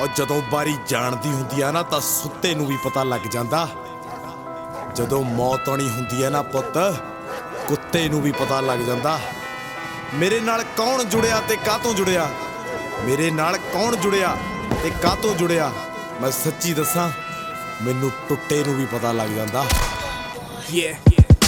ਔਰ ਜਦੋਂ ਬਾਰੀ ਜਾਣਦੀ ਹੁੰਦੀ ਆ ਨਾ ਤਾਂ ਸੁੱਤੇ ਨੂੰ ਵੀ ਪਤਾ ਲੱਗ ਜਾਂਦਾ। ਜਦੋਂ ਮੌਤ ਆਣੀ ਹੁੰਦੀ ਆ ਨਾ ਪੁੱਤ, ਕੁੱਤੇ ਨੂੰ ਵੀ ਪਤਾ ਲੱਗ ਜਾਂਦਾ। ਮੇਰੇ ਨਾਲ ਕੌਣ ਜੁੜਿਆ ਤੇ ਕਾਹਤੋਂ ਜੁੜਿਆ? ਮੇਰੇ ਨਾਲ ਕੌਣ ਜੁੜਿਆ ਤੇ ਕਾਹਤੋਂ ਜੁੜਿਆ? ਮੈਂ ਸੱਚੀ ਦੱਸਾਂ, ਮੈਨੂੰ ਟੁੱਟੇ ਨੂੰ ਵੀ ਪਤਾ ਲੱਗ ਜਾਂਦਾ।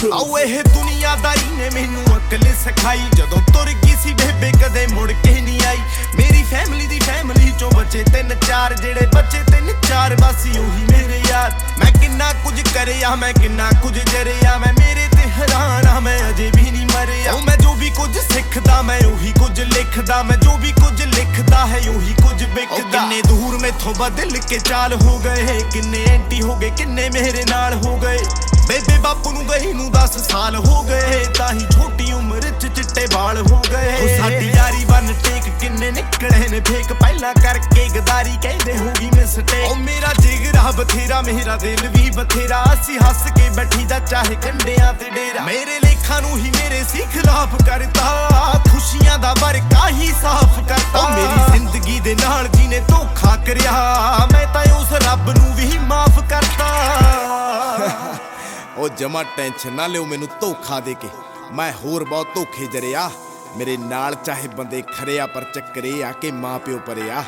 ਆਓ ਇਹ ਦੁਨੀਆਦਾਰੀ ਨੇ ਮੈਨੂੰ ਅਕਲ ਸਿਖਾਈ। ਜਦੋਂ ਤੁਰ ਗਈ ਸੀ ਬੇਬੇ ਕਦੇ ਮੁੜ ਕੇ ਨਹੀਂ ਆਈ। ਮੇਰੀ ਫੈਮਿਲੀ ਦੀ ਫੈਮਿਲੀ ਚੋਂ ਬੱਚੇ ਤਿੰਨ ਚਾਰ ਜਿਹੜੇ ਬੱਚੇ ਤਿੰਨ ਚਾਰ ਵਾਸੀ ਉਹੀ ਮੇਰੇ ਯਾਰ। ਮੈਂ ਕਿੰਨਾ ਕੁਝ ਕਰਿਆ ਮੈਂ ਕਿੰਨਾ ਕੁਝ ਜਰਿਆ। ਮੈਂ ਮੇਰੇ ਤੇ ਹੈਰਾਨ ਆ ਮੈਂ ਅਜੇ ਵੀ ਨਹੀਂ ਮਰਿਆ। ਮੈਂ ਜੋ ਵੀ ਕੁਝ ਸਿੱਖਦਾ ਮੈਂ ਉਹੀ ਕੁਝ ਲਿਖਦਾ। ਮੈਂ ਜੋ ਵੀ ਕੁਝ ਲਿਖਦਾ ਹੈ ਉਹੀ ਕੁਝ ਵਿਕਦਾ। ਕਿੰਨੇ ਦੂਰ ਮੈਥੋਂ ਬਦਲ ਕੇ ਚਾਲ ਹੋ ਗਏ। ਕਿੰਨੇ ਐਂਟੀ ਹੋ ਗਏ ਕਿੰਨੇ ਮੇਰੇ ਨਾਲ ਹੋ ਗਏ। ਬੇਬੇ ਬਾਪੂ ਨੂੰ ਗਈ ਨੂੰ 10 ਸਾਲ ਹੋ ਗਏ ਤਾਂ ਹੀ ਛੋਟੀ ਉਮਰ ਚ ਚਿੱਟੇ ਵਾਲ ਹੋ ਗਏ। ਉਹ ਸਾਡੀ ਯਾਰੀ ਬਨ ਟੇਕ ਕਿੰਨੇ ਨਿਕਲੇ ਨੇ ਫੇਕ ਪਹਿਲਾਂ ਕਰਕੇ ਗਦਾਰੀ ਕਹਿੰਦੇ ਹੋਗੀ ਮਿਸਟੇਕ ਉਹ ਮੇਰਾ ਜਿਗਰਾ ਬਥੇਰਾ ਮੇਰਾ ਦਿਲ ਵੀ ਬਥੇਰਾ ਅਸੀਂ ਹੱਸ ਕੇ ਬੈਠੀ ਦਾ ਚਾਹੇ ਕੰਡਿਆਂ ਤੇ ਡੇਰਾ। ਮੇਰੇ ਲੇਖਾਂ ਨੂੰ ਹੀ ਮੇਰੇ ਸੀ ਖਿਲਾਫ ਕਰਤਾ ਖੁਸ਼ੀਆਂ ਉਹ ਜਮਾ ਟੈਨਸ਼ਨ ਨਾ ਲਿਓ, ਮੈਨੂੰ ਧੋਖਾ ਦੇ ਕੇ। ਮੈਂ ਹੋਰ ਬਹੁਤ ਧੋਖੇ ਜਰਿਆ। ਮੇਰੇ ਨਾਲ ਚਾਹੇ ਬੰਦੇ ਖਰਿਆ ਪਰ ਚੱਕਰੇ ਆ ਕਿ ਮਾਂ ਪਰਿਆ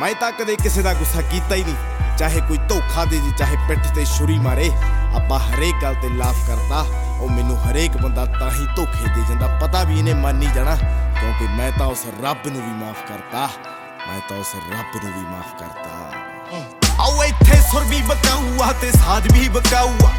ਮੈਂ ਤਾਂ ਕਦੇ ਕਿਸੇ ਦਾ ਗੁੱਸਾ ਕੀਤਾ ਹੀ ਨਹੀਂ। ਚਾਹੇ ਕੋਈ ਧੋਖਾ ਦੇ ਦੀ ਚਾਹੇ ਪਿੱਠ ਤੇ ਛੁਰੀ ਮਾਰੇ, ਆਪਾਂ ਹਰੇਕ ਗੱਲ ਤੇ ਲਾਫ ਕਰਦਾ। ਉਹ ਮੈਨੂੰ ਹਰੇਕ ਬੰਦਾ ਤਾਂ ਹੀ ਧੋਖੇ ਦੇ ਜਾਂਦਾ। ਪਤਾ ਵੀ ਇਹਨੇ ਮੰਨ ਨਹੀਂ ਜਾਣਾ, ਕਿਉਂਕਿ ਮੈਂ ਤਾਂ ਉਸ ਰੱਬ ਨੂੰ ਵੀ ਮਾਫ ਕਰਤਾ। ਮੈਂ ਤਾਂ ਉਸ ਰੱਬ ਨੂੰ ਵੀ ਮਾਫ ਕਰਤਾ। ਆਓ ਇੱਥੇ ਸੁਰ ਵੀ ਬਕਾਊਆ ਤੇ ਸਾਜ ਵੀ ਬਕਾਊਆ।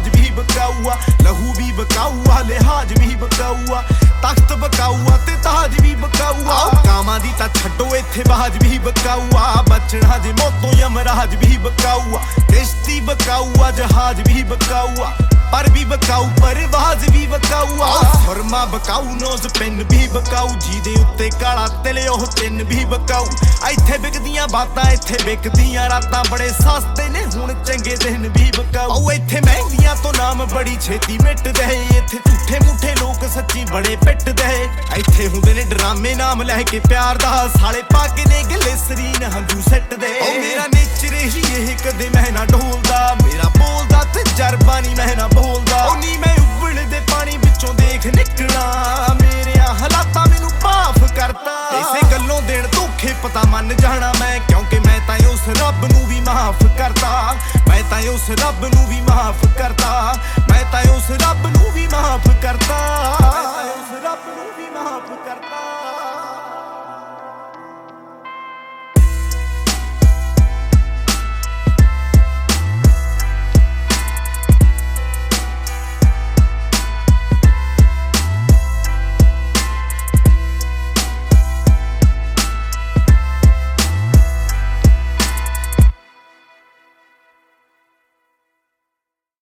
ਹੁਣ ਰਾਜ ਵੀ ਬਕਾਊਆ, ਲਹੂ ਵੀ ਬਕਾਊਆ, ਲਿਹਾਜ ਵੀ ਬਕਾਊਆ ਤਖਤ ਬਕਾਊਆ ਤੇ ਤਾਜ ਵੀ ਬਕਾਊਆ। ਕਾਮਾਂ ਦੀ ਤਾਂ ਛੱਡੋ, ਇੱਥੇ ਬਾਜ ਵੀ ਬਕਾਊਆ। ਬਚਣਾ ਜੇ ਮੋਤੋਂ ਯਮਰਾਜ ਵੀ ਬਕਾਊਆ, ਕਿਸ਼ਤੀ ਬਕਾਊਆ, ਜਹਾਜ ਵੀ ਬਕਾਊਆ। ਪਰ ਵੀ ਬਕਾਊ ਪਰਵਾਜ਼ ਵੀ ਬਕਾਊਆ ਫਰਮਾ ਬਕਾਊ ਨੋਜ਼ ਪੈਨ ਵੀ ਬਕਾਊ ਜਿਹਦੇ ਉੱਤੇ ਕਾਲਾ ਤਿਲ, ਉਹ ਤਿੰਨ ਵੀ ਬਕਾਊ ਇੱਥੇ ਵਿਕਦੀਆਂ ਬਾਤਾਂ, ਇੱਥੇ ਵਿਕਦੀਆਂ ਰਾਤਾਂ, ਬੜੇ ਸਸਤੇ ਨੇ, ਹੁਣ ਚੰਗੇ ਦਿਨ ਵੀ ਬਕਾਊ ਉਹ ਇੱਥੇ ਮਹਿੰਗੀਆਂ ਤੋਂ ਨਾਮ ਬੜੀ ਛੇਤੀ ਮਿਟਦੇ ਇੱਥੇ ਝੂਠੇ ਮੂਠੇ ਲੋਕ ਸੱਚੀ ਬੜੇ ਪਿੱਟਦੇ ਇੱਥੇ ਹੁੰਦੇ ਨੇ ਡਰਾਮੇ ਨਾਮ ਲੈ ਕੇ ਪਿਆਰ ਦਾ ਸਾਲੇ ਪਾ ਕੇ ਨੇ ਸਰੀਨ, ਹੰਝੂ ਮੰਨ ਜਾਣਾ ਮੈਂ, ਕਿਉਂਕਿ ਮੈਂ ਤਾਂ ਉਸ ਰੱਬ ਨੂੰ ਵੀ ਮਾਫ ਕਰਦਾ ਮੈਂ ਤਾਂ ਉਸ ਰੱਬ ਨੂੰ ਵੀ ਮਾਫ ਕਰਦਾ ਮੈਂ ਤਾਂ ਉਸ ਰੱਬ ਨੂੰ